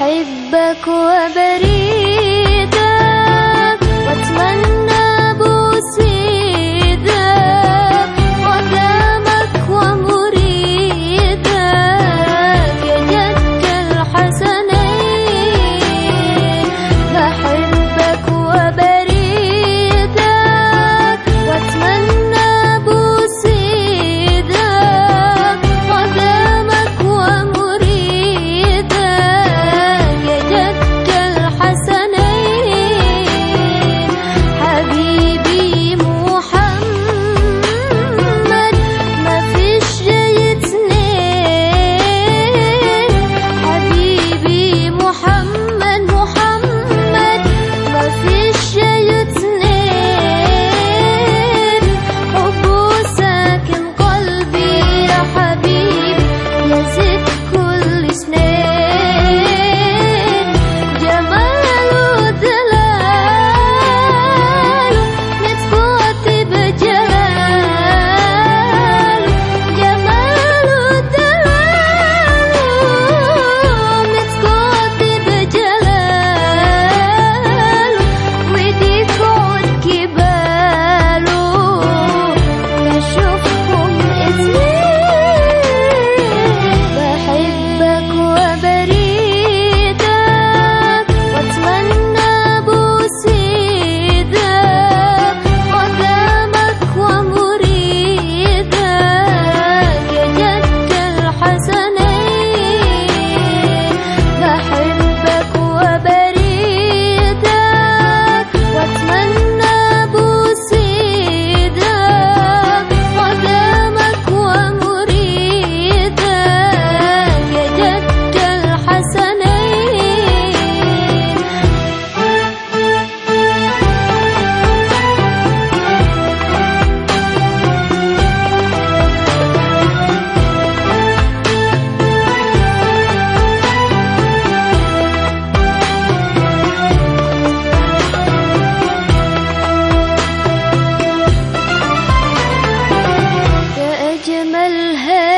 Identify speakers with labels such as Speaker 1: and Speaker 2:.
Speaker 1: أحبك وبريك الهادي